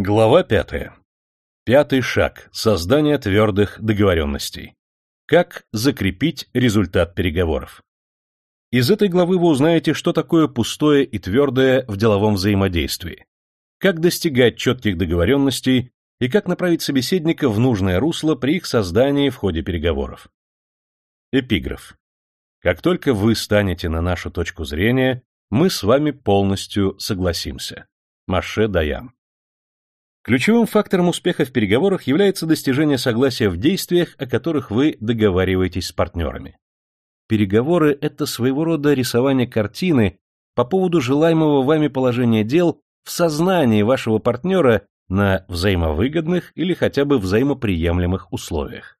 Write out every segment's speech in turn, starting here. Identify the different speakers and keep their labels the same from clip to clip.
Speaker 1: Глава пятая. Пятый шаг. Создание твердых договоренностей. Как закрепить результат переговоров. Из этой главы вы узнаете, что такое пустое и твердое в деловом взаимодействии, как достигать четких договоренностей и как направить собеседника в нужное русло при их создании в ходе переговоров. Эпиграф. Как только вы станете на нашу точку зрения, мы с вами полностью согласимся. Маше Даян. Ключевым фактором успеха в переговорах является достижение согласия в действиях, о которых вы договариваетесь с партнерами. Переговоры – это своего рода рисование картины по поводу желаемого вами положения дел в сознании вашего партнера на взаимовыгодных или хотя бы взаимоприемлемых условиях.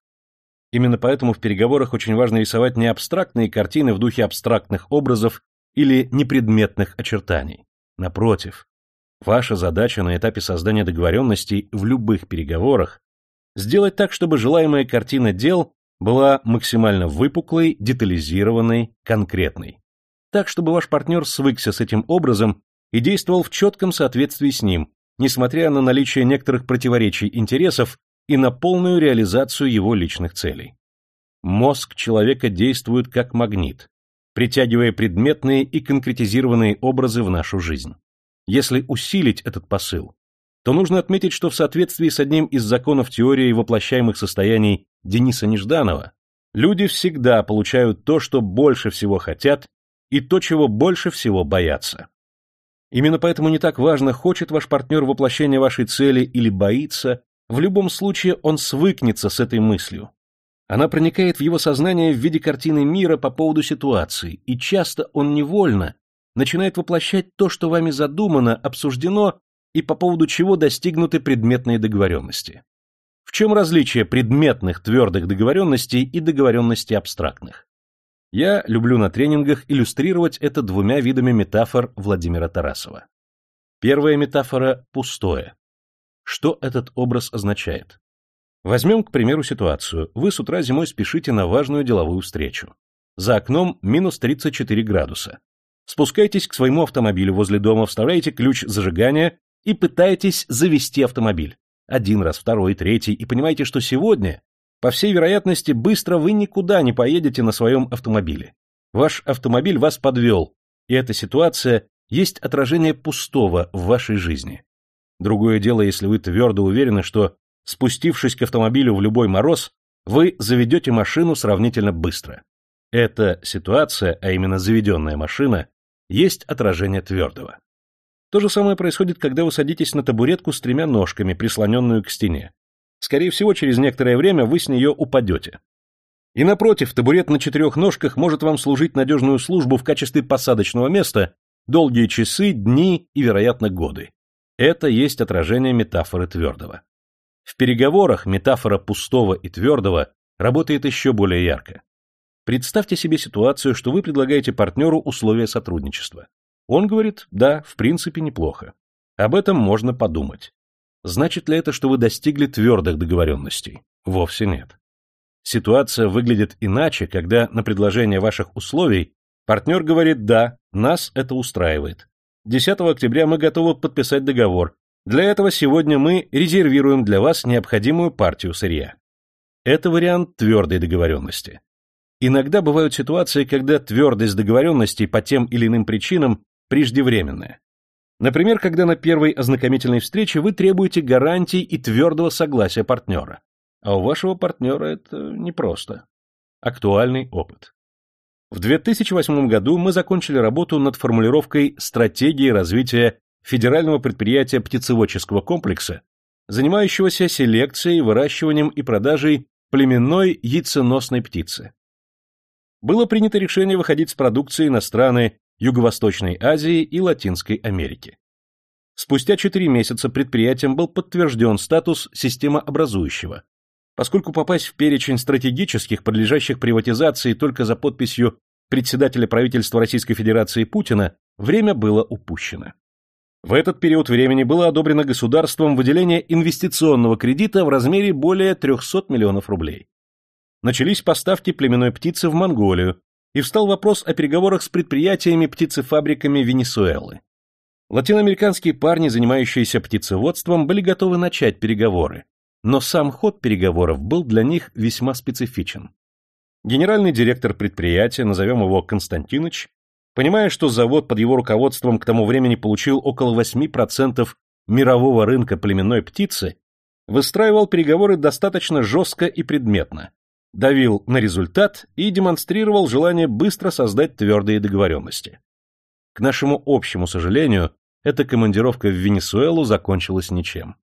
Speaker 1: Именно поэтому в переговорах очень важно рисовать не абстрактные картины в духе абстрактных образов или непредметных очертаний. Напротив, Ваша задача на этапе создания договоренностей в любых переговорах сделать так, чтобы желаемая картина дел была максимально выпуклой, детализированной, конкретной. Так, чтобы ваш партнер свыкся с этим образом и действовал в четком соответствии с ним, несмотря на наличие некоторых противоречий интересов и на полную реализацию его личных целей. Мозг человека действует как магнит, притягивая предметные и конкретизированные образы в нашу жизнь. Если усилить этот посыл, то нужно отметить, что в соответствии с одним из законов теории воплощаемых состояний Дениса Нежданова, люди всегда получают то, что больше всего хотят, и то, чего больше всего боятся. Именно поэтому не так важно, хочет ваш партнер воплощения вашей цели или боится, в любом случае он свыкнется с этой мыслью. Она проникает в его сознание в виде картины мира по поводу ситуации, и часто он невольно начинает воплощать то, что вами задумано, обсуждено и по поводу чего достигнуты предметные договоренности. В чем различие предметных твердых договоренностей и договоренностей абстрактных? Я люблю на тренингах иллюстрировать это двумя видами метафор Владимира Тарасова. Первая метафора – пустое. Что этот образ означает? Возьмем, к примеру, ситуацию. Вы с утра зимой спешите на важную деловую встречу. За окном минус 34 градуса. Спускайтесь к своему автомобилю возле дома, вставляете ключ зажигания и пытаетесь завести автомобиль. Один раз, второй, третий, и понимаете, что сегодня, по всей вероятности, быстро вы никуда не поедете на своем автомобиле. Ваш автомобиль вас подвел, и эта ситуация есть отражение пустого в вашей жизни. Другое дело, если вы твердо уверены, что, спустившись к автомобилю в любой мороз, вы заведете машину сравнительно быстро. Эта ситуация, а именно заведенная машина, есть отражение твердого. То же самое происходит, когда вы садитесь на табуретку с тремя ножками, прислоненную к стене. Скорее всего, через некоторое время вы с нее упадете. И напротив, табурет на четырех ножках может вам служить надежную службу в качестве посадочного места долгие часы, дни и, вероятно, годы. Это есть отражение метафоры твердого. В переговорах метафора пустого и твердого работает еще более ярко. Представьте себе ситуацию, что вы предлагаете партнеру условия сотрудничества. Он говорит, да, в принципе неплохо. Об этом можно подумать. Значит ли это, что вы достигли твердых договоренностей? Вовсе нет. Ситуация выглядит иначе, когда на предложение ваших условий партнер говорит «да, нас это устраивает». 10 октября мы готовы подписать договор. Для этого сегодня мы резервируем для вас необходимую партию сырья. Это вариант твердой договоренности. Иногда бывают ситуации, когда твердость договоренностей по тем или иным причинам преждевременная. Например, когда на первой ознакомительной встрече вы требуете гарантий и твердого согласия партнера. А у вашего партнера это непросто. Актуальный опыт. В 2008 году мы закончили работу над формулировкой стратегии развития федерального предприятия птицеводческого комплекса, занимающегося селекцией, выращиванием и продажей племенной яйценосной птицы было принято решение выходить с продукцией на страны Юго-Восточной Азии и Латинской Америки. Спустя 4 месяца предприятием был подтвержден статус системообразующего, поскольку попасть в перечень стратегических, подлежащих приватизации только за подписью председателя правительства Российской Федерации Путина, время было упущено. В этот период времени было одобрено государством выделение инвестиционного кредита в размере более 300 миллионов рублей начались поставки племенной птицы в Монголию, и встал вопрос о переговорах с предприятиями птицефабриками Венесуэлы. Латиноамериканские парни, занимающиеся птицеводством, были готовы начать переговоры, но сам ход переговоров был для них весьма специфичен. Генеральный директор предприятия, назовем его Константинович, понимая, что завод под его руководством к тому времени получил около 8% мирового рынка племенной птицы, выстраивал переговоры достаточно жестко и предметно, давил на результат и демонстрировал желание быстро создать твердые договоренности. К нашему общему сожалению, эта командировка в Венесуэлу закончилась ничем.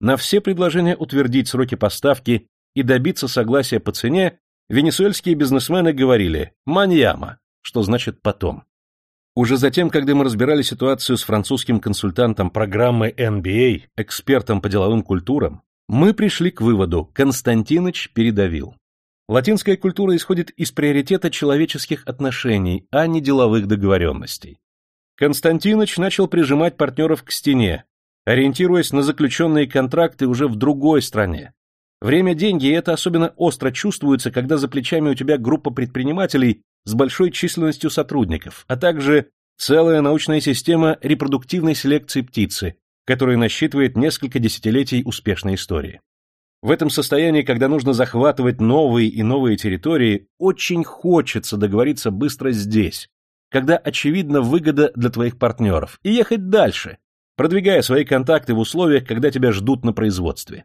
Speaker 1: На все предложения утвердить сроки поставки и добиться согласия по цене венесуэльские бизнесмены говорили «маньяма», что значит «потом». Уже затем, когда мы разбирали ситуацию с французским консультантом программы NBA, экспертом по деловым культурам, мы пришли к выводу Константиныч передавил. Латинская культура исходит из приоритета человеческих отношений, а не деловых договоренностей. Константинович начал прижимать партнеров к стене, ориентируясь на заключенные контракты уже в другой стране. Время – деньги, и это особенно остро чувствуется, когда за плечами у тебя группа предпринимателей с большой численностью сотрудников, а также целая научная система репродуктивной селекции птицы, которая насчитывает несколько десятилетий успешной истории. В этом состоянии, когда нужно захватывать новые и новые территории, очень хочется договориться быстро здесь, когда очевидна выгода для твоих партнеров, и ехать дальше, продвигая свои контакты в условиях, когда тебя ждут на производстве.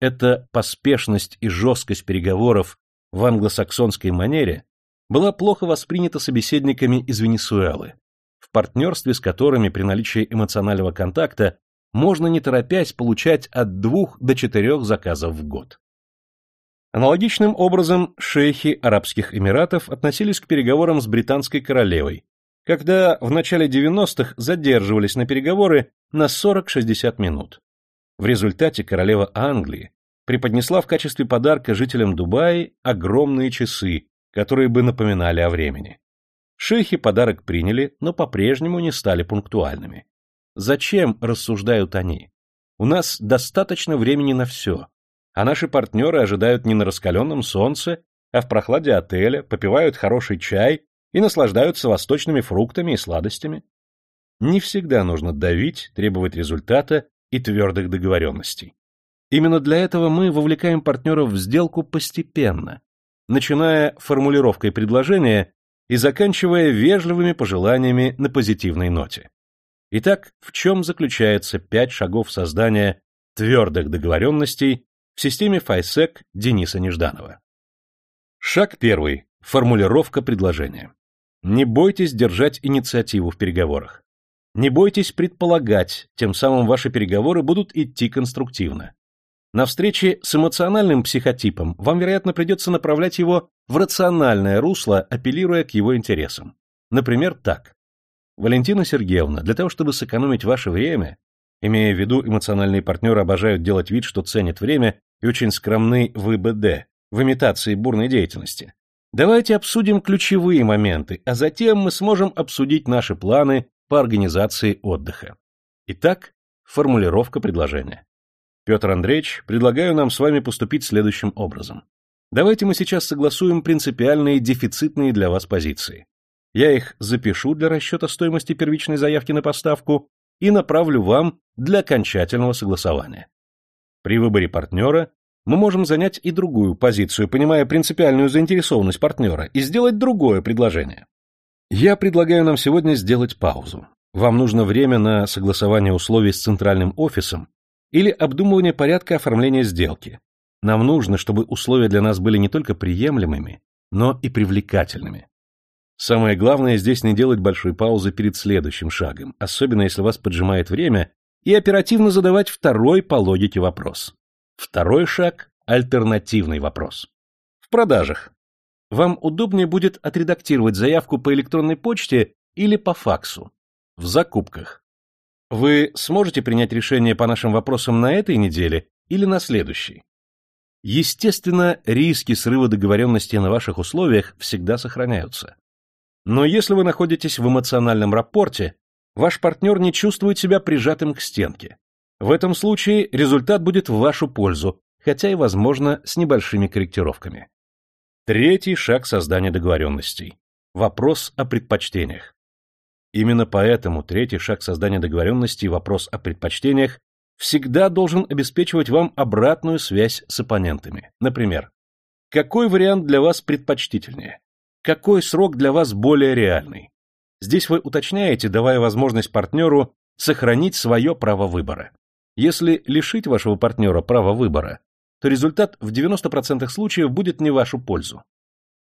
Speaker 1: Эта поспешность и жесткость переговоров в англосаксонской манере была плохо воспринята собеседниками из Венесуэлы, в партнерстве с которыми при наличии эмоционального контакта можно не торопясь получать от двух до четырех заказов в год. Аналогичным образом шейхи Арабских Эмиратов относились к переговорам с британской королевой, когда в начале 90-х задерживались на переговоры на 40-60 минут. В результате королева Англии преподнесла в качестве подарка жителям Дубая огромные часы, которые бы напоминали о времени. Шейхи подарок приняли, но по-прежнему не стали пунктуальными. Зачем, рассуждают они? У нас достаточно времени на все, а наши партнеры ожидают не на раскаленном солнце, а в прохладе отеля, попивают хороший чай и наслаждаются восточными фруктами и сладостями. Не всегда нужно давить, требовать результата и твердых договоренностей. Именно для этого мы вовлекаем партнеров в сделку постепенно, начиная формулировкой предложения и заканчивая вежливыми пожеланиями на позитивной ноте. Итак, в чем заключается пять шагов создания твердых договоренностей в системе FISEC Дениса Нежданова. Шаг первый. Формулировка предложения. Не бойтесь держать инициативу в переговорах. Не бойтесь предполагать, тем самым ваши переговоры будут идти конструктивно. На встрече с эмоциональным психотипом вам, вероятно, придется направлять его в рациональное русло, апеллируя к его интересам. Например, так. Валентина Сергеевна, для того, чтобы сэкономить ваше время, Имея в виду, эмоциональные партнеры обожают делать вид, что ценят время и очень скромны в ИБД, в имитации бурной деятельности. Давайте обсудим ключевые моменты, а затем мы сможем обсудить наши планы по организации отдыха. Итак, формулировка предложения. Петр Андреевич, предлагаю нам с вами поступить следующим образом. Давайте мы сейчас согласуем принципиальные дефицитные для вас позиции. Я их запишу для расчета стоимости первичной заявки на поставку и направлю вам для окончательного согласования. При выборе партнера мы можем занять и другую позицию, понимая принципиальную заинтересованность партнера, и сделать другое предложение. Я предлагаю нам сегодня сделать паузу. Вам нужно время на согласование условий с центральным офисом или обдумывание порядка оформления сделки. Нам нужно, чтобы условия для нас были не только приемлемыми, но и привлекательными. Самое главное здесь не делать большой паузы перед следующим шагом, особенно если вас поджимает время, и оперативно задавать второй по логике вопрос. Второй шаг – альтернативный вопрос. В продажах. Вам удобнее будет отредактировать заявку по электронной почте или по факсу. В закупках. Вы сможете принять решение по нашим вопросам на этой неделе или на следующей? Естественно, риски срыва договоренности на ваших условиях всегда сохраняются. Но если вы находитесь в эмоциональном рапорте, ваш партнер не чувствует себя прижатым к стенке. В этом случае результат будет в вашу пользу, хотя и, возможно, с небольшими корректировками. Третий шаг создания договоренностей. Вопрос о предпочтениях. Именно поэтому третий шаг создания договоренности и вопрос о предпочтениях всегда должен обеспечивать вам обратную связь с оппонентами. Например, какой вариант для вас предпочтительнее? Какой срок для вас более реальный? Здесь вы уточняете, давая возможность партнеру сохранить свое право выбора. Если лишить вашего партнера права выбора, то результат в 90% случаев будет не вашу пользу.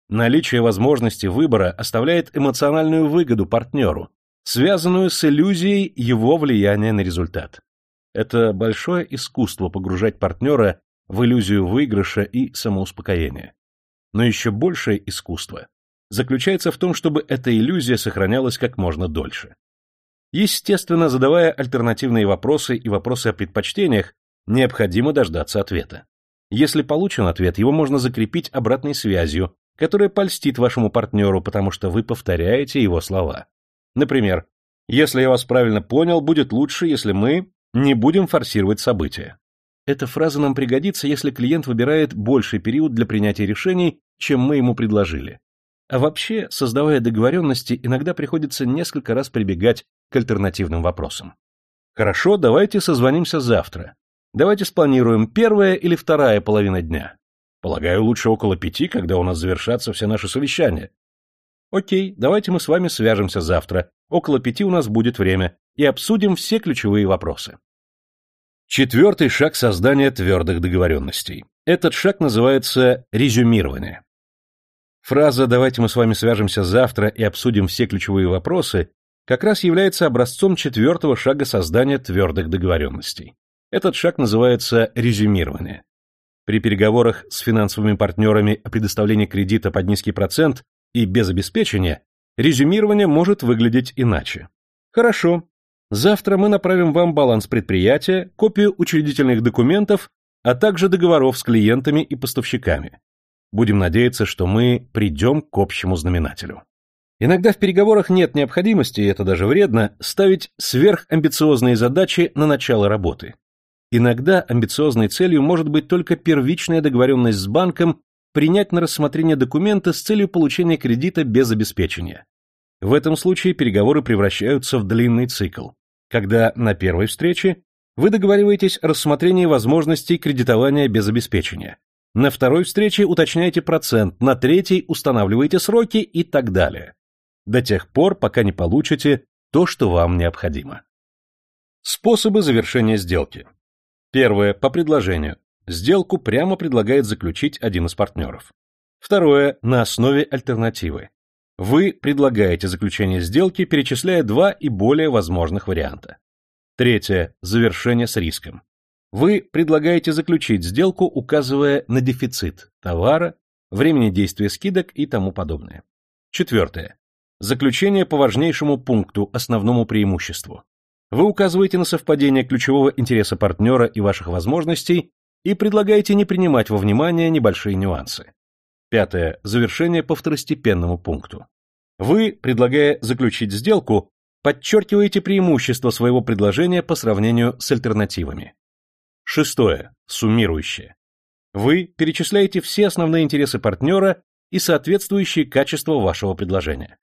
Speaker 1: Наличие возможности выбора оставляет эмоциональную выгоду партнеру, связанную с иллюзией его влияния на результат. Это большое искусство погружать партнера в иллюзию выигрыша и самоуспокоения. Но еще большее искусство заключается в том, чтобы эта иллюзия сохранялась как можно дольше. Естественно, задавая альтернативные вопросы и вопросы о предпочтениях, необходимо дождаться ответа. Если получен ответ, его можно закрепить обратной связью, которая польстит вашему партнеру, потому что вы повторяете его слова. Например, если я вас правильно понял, будет лучше, если мы не будем форсировать события. Эта фраза нам пригодится, если клиент выбирает больший период для принятия решений, чем мы ему предложили. А вообще, создавая договоренности, иногда приходится несколько раз прибегать к альтернативным вопросам. Хорошо, давайте созвонимся завтра. Давайте спланируем первая или вторая половина дня. Полагаю, лучше около пяти, когда у нас завершатся все наши совещания. Окей, давайте мы с вами свяжемся завтра. Около пяти у нас будет время и обсудим все ключевые вопросы. Четвертый шаг создания твердых договоренностей. Этот шаг называется резюмирование. Фраза «давайте мы с вами свяжемся завтра и обсудим все ключевые вопросы» как раз является образцом четвертого шага создания твердых договоренностей. Этот шаг называется резюмирование. При переговорах с финансовыми партнерами о предоставлении кредита под низкий процент и без обеспечения, резюмирование может выглядеть иначе. Хорошо. Завтра мы направим вам баланс предприятия, копию учредительных документов, а также договоров с клиентами и поставщиками. Будем надеяться, что мы придем к общему знаменателю. Иногда в переговорах нет необходимости, и это даже вредно, ставить сверхамбициозные задачи на начало работы. Иногда амбициозной целью может быть только первичная договоренность с банком принять на рассмотрение документа с целью получения кредита без обеспечения. В этом случае переговоры превращаются в длинный цикл, когда на первой встрече вы договариваетесь о рассмотрении возможностей кредитования без обеспечения, на второй встрече уточняете процент, на третьей устанавливаете сроки и так далее. До тех пор, пока не получите то, что вам необходимо. Способы завершения сделки. Первое. По предложению. Сделку прямо предлагает заключить один из партнеров. Второе. На основе альтернативы. Вы предлагаете заключение сделки, перечисляя два и более возможных варианта. Третье. Завершение с риском. Вы предлагаете заключить сделку, указывая на дефицит товара, времени действия скидок и тому подобное. Четвертое. Заключение по важнейшему пункту, основному преимуществу. Вы указываете на совпадение ключевого интереса партнера и ваших возможностей и предлагаете не принимать во внимание небольшие нюансы. Пятое. Завершение по второстепенному пункту. Вы, предлагая заключить сделку, подчеркиваете преимущество своего предложения по сравнению с альтернативами. Шестое. Суммирующее. Вы перечисляете все основные интересы партнера и соответствующие качества вашего предложения.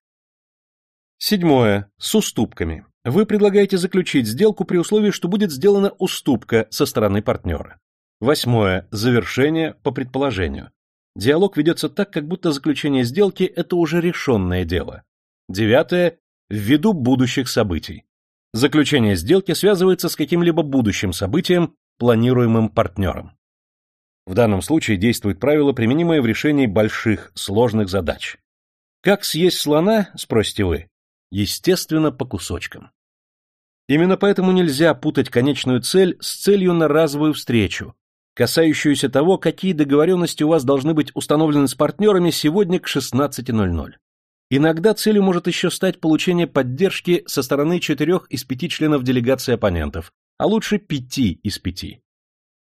Speaker 1: Седьмое. С уступками. Вы предлагаете заключить сделку при условии, что будет сделана уступка со стороны партнера. Восьмое. Завершение по предположению. Диалог ведется так, как будто заключение сделки – это уже решенное дело. Девятое. Ввиду будущих событий. Заключение сделки связывается с каким-либо будущим событием, планируемым партнером. В данном случае действует правило, применимое в решении больших, сложных задач. Как съесть слона, спросите вы? Естественно, по кусочкам. Именно поэтому нельзя путать конечную цель с целью на разовую встречу, касающуюся того, какие договоренности у вас должны быть установлены с партнерами сегодня к 16.00. Иногда целью может еще стать получение поддержки со стороны четырех из пяти членов делегации оппонентов, а лучше пяти из пяти.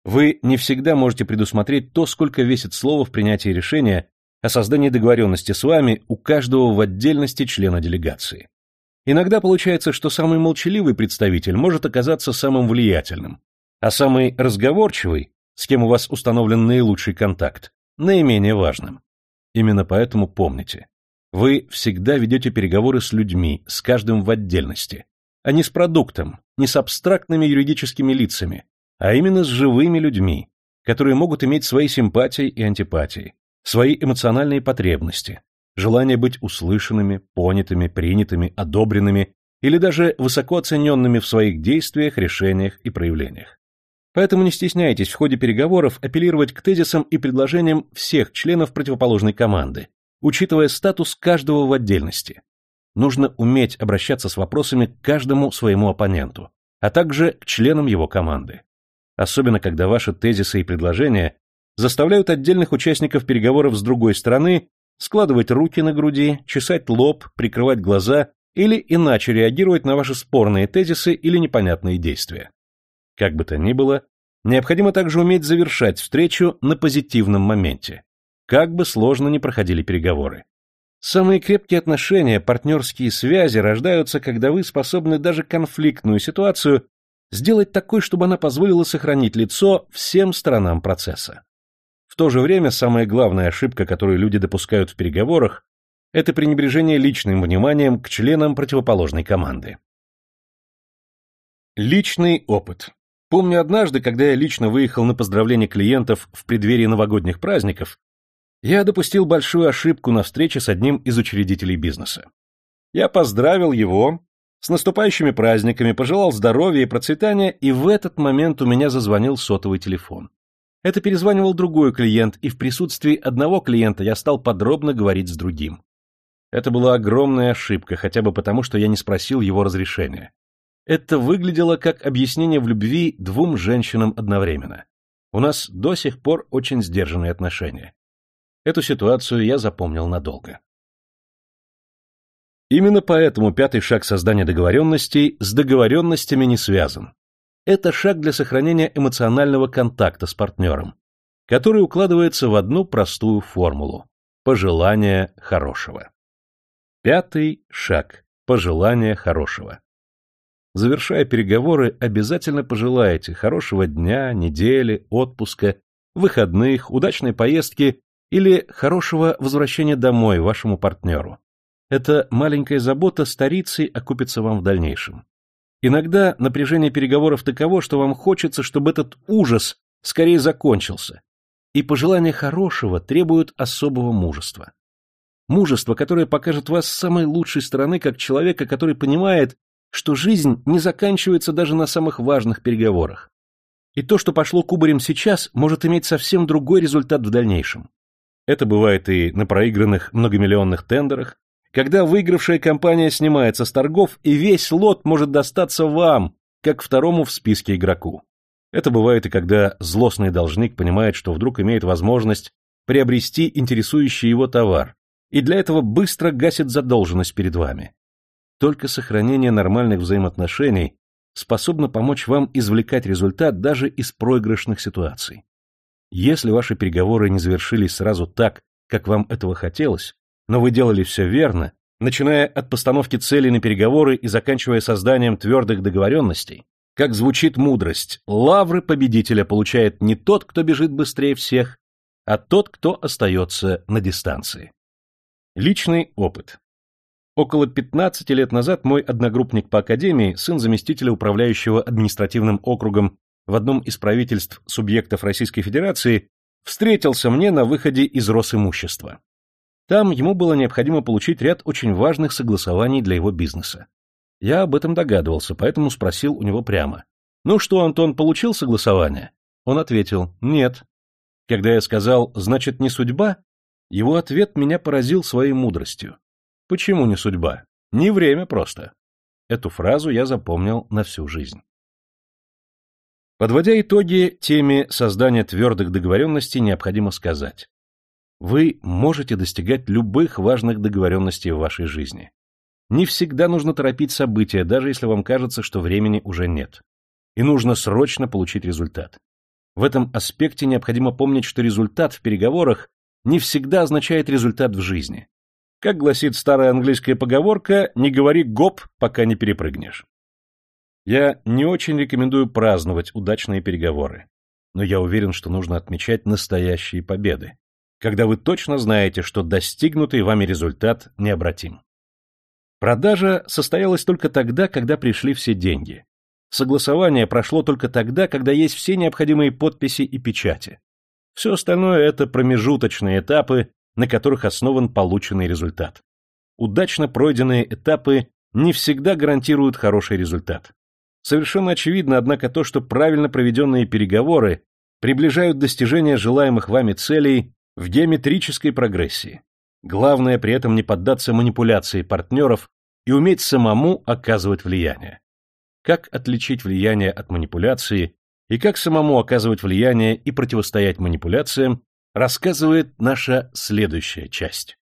Speaker 1: Вы не всегда можете предусмотреть то, сколько весит слово в принятии решения о создании договоренности с вами у каждого в отдельности члена делегации. Иногда получается, что самый молчаливый представитель может оказаться самым влиятельным, а самый разговорчивый с кем у вас установлен наилучший контакт, наименее важным. Именно поэтому помните, Вы всегда ведете переговоры с людьми, с каждым в отдельности, а не с продуктом, не с абстрактными юридическими лицами, а именно с живыми людьми, которые могут иметь свои симпатии и антипатии, свои эмоциональные потребности, желание быть услышанными, понятыми, принятыми, одобренными или даже высоко оцененными в своих действиях, решениях и проявлениях. Поэтому не стесняйтесь в ходе переговоров апеллировать к тезисам и предложениям всех членов противоположной команды, учитывая статус каждого в отдельности. Нужно уметь обращаться с вопросами к каждому своему оппоненту, а также к членам его команды. Особенно, когда ваши тезисы и предложения заставляют отдельных участников переговоров с другой стороны складывать руки на груди, чесать лоб, прикрывать глаза или иначе реагировать на ваши спорные тезисы или непонятные действия. Как бы то ни было, необходимо также уметь завершать встречу на позитивном моменте, как бы сложно ни проходили переговоры. Самые крепкие отношения, партнерские связи рождаются, когда вы способны даже конфликтную ситуацию сделать такой, чтобы она позволила сохранить лицо всем сторонам процесса. В то же время самая главная ошибка, которую люди допускают в переговорах, это пренебрежение личным вниманием к членам противоположной команды. Личный опыт. Помню однажды, когда я лично выехал на поздравление клиентов в преддверии новогодних праздников, я допустил большую ошибку на встрече с одним из учредителей бизнеса. Я поздравил его с наступающими праздниками, пожелал здоровья и процветания, и в этот момент у меня зазвонил сотовый телефон. Это перезванивал другой клиент, и в присутствии одного клиента я стал подробно говорить с другим. Это была огромная ошибка, хотя бы потому, что я не спросил его разрешения. Это выглядело как объяснение в любви двум женщинам одновременно. У нас до сих пор очень сдержанные отношения. Эту ситуацию я запомнил надолго. Именно поэтому пятый шаг создания договоренностей с договоренностями не связан. Это шаг для сохранения эмоционального контакта с партнером, который укладывается в одну простую формулу – пожелание хорошего. Пятый шаг – пожелание хорошего. Завершая переговоры, обязательно пожелайте хорошего дня, недели, отпуска, выходных, удачной поездки или хорошего возвращения домой вашему партнеру. Эта маленькая забота старицей окупится вам в дальнейшем. Иногда напряжение переговоров таково, что вам хочется, чтобы этот ужас скорее закончился. И пожелания хорошего требуют особого мужества. Мужество, которое покажет вас с самой лучшей стороны, как человека, который понимает, что жизнь не заканчивается даже на самых важных переговорах. И то, что пошло кубарем сейчас, может иметь совсем другой результат в дальнейшем. Это бывает и на проигранных многомиллионных тендерах, когда выигравшая компания снимается с торгов, и весь лот может достаться вам, как второму в списке игроку. Это бывает и когда злостный должник понимает, что вдруг имеет возможность приобрести интересующий его товар, и для этого быстро гасит задолженность перед вами. Только сохранение нормальных взаимоотношений способно помочь вам извлекать результат даже из проигрышных ситуаций. Если ваши переговоры не завершились сразу так, как вам этого хотелось, но вы делали все верно, начиная от постановки целей на переговоры и заканчивая созданием твердых договоренностей, как звучит мудрость, лавры победителя получает не тот, кто бежит быстрее всех, а тот, кто остается на дистанции. Личный опыт. Около 15 лет назад мой одногруппник по академии, сын заместителя управляющего административным округом в одном из правительств субъектов Российской Федерации, встретился мне на выходе из Росимущества. Там ему было необходимо получить ряд очень важных согласований для его бизнеса. Я об этом догадывался, поэтому спросил у него прямо. «Ну что, Антон, получил согласование?» Он ответил «Нет». Когда я сказал «Значит, не судьба?», его ответ меня поразил своей мудростью. Почему не судьба? Не время просто. Эту фразу я запомнил на всю жизнь. Подводя итоги теме создания твердых договоренностей, необходимо сказать. Вы можете достигать любых важных договоренностей в вашей жизни. Не всегда нужно торопить события, даже если вам кажется, что времени уже нет. И нужно срочно получить результат. В этом аспекте необходимо помнить, что результат в переговорах не всегда означает результат в жизни. Как гласит старая английская поговорка, не говори гоп, пока не перепрыгнешь. Я не очень рекомендую праздновать удачные переговоры, но я уверен, что нужно отмечать настоящие победы. когда вы точно знаете, что достигнутый вами результат необратим. Продажа состоялась только тогда, когда пришли все деньги. Согласование прошло только тогда, когда есть все необходимые подписи и печати. Все остальное – это промежуточные этапы, на которых основан полученный результат. Удачно пройденные этапы не всегда гарантируют хороший результат. Совершенно очевидно, однако, то, что правильно проведенные переговоры приближают достижение желаемых вами целей в геометрической прогрессии. Главное при этом не поддаться манипуляции партнеров и уметь самому оказывать влияние. Как отличить влияние от манипуляции и как самому оказывать влияние и противостоять манипуляциям, рассказывает наша следующая часть.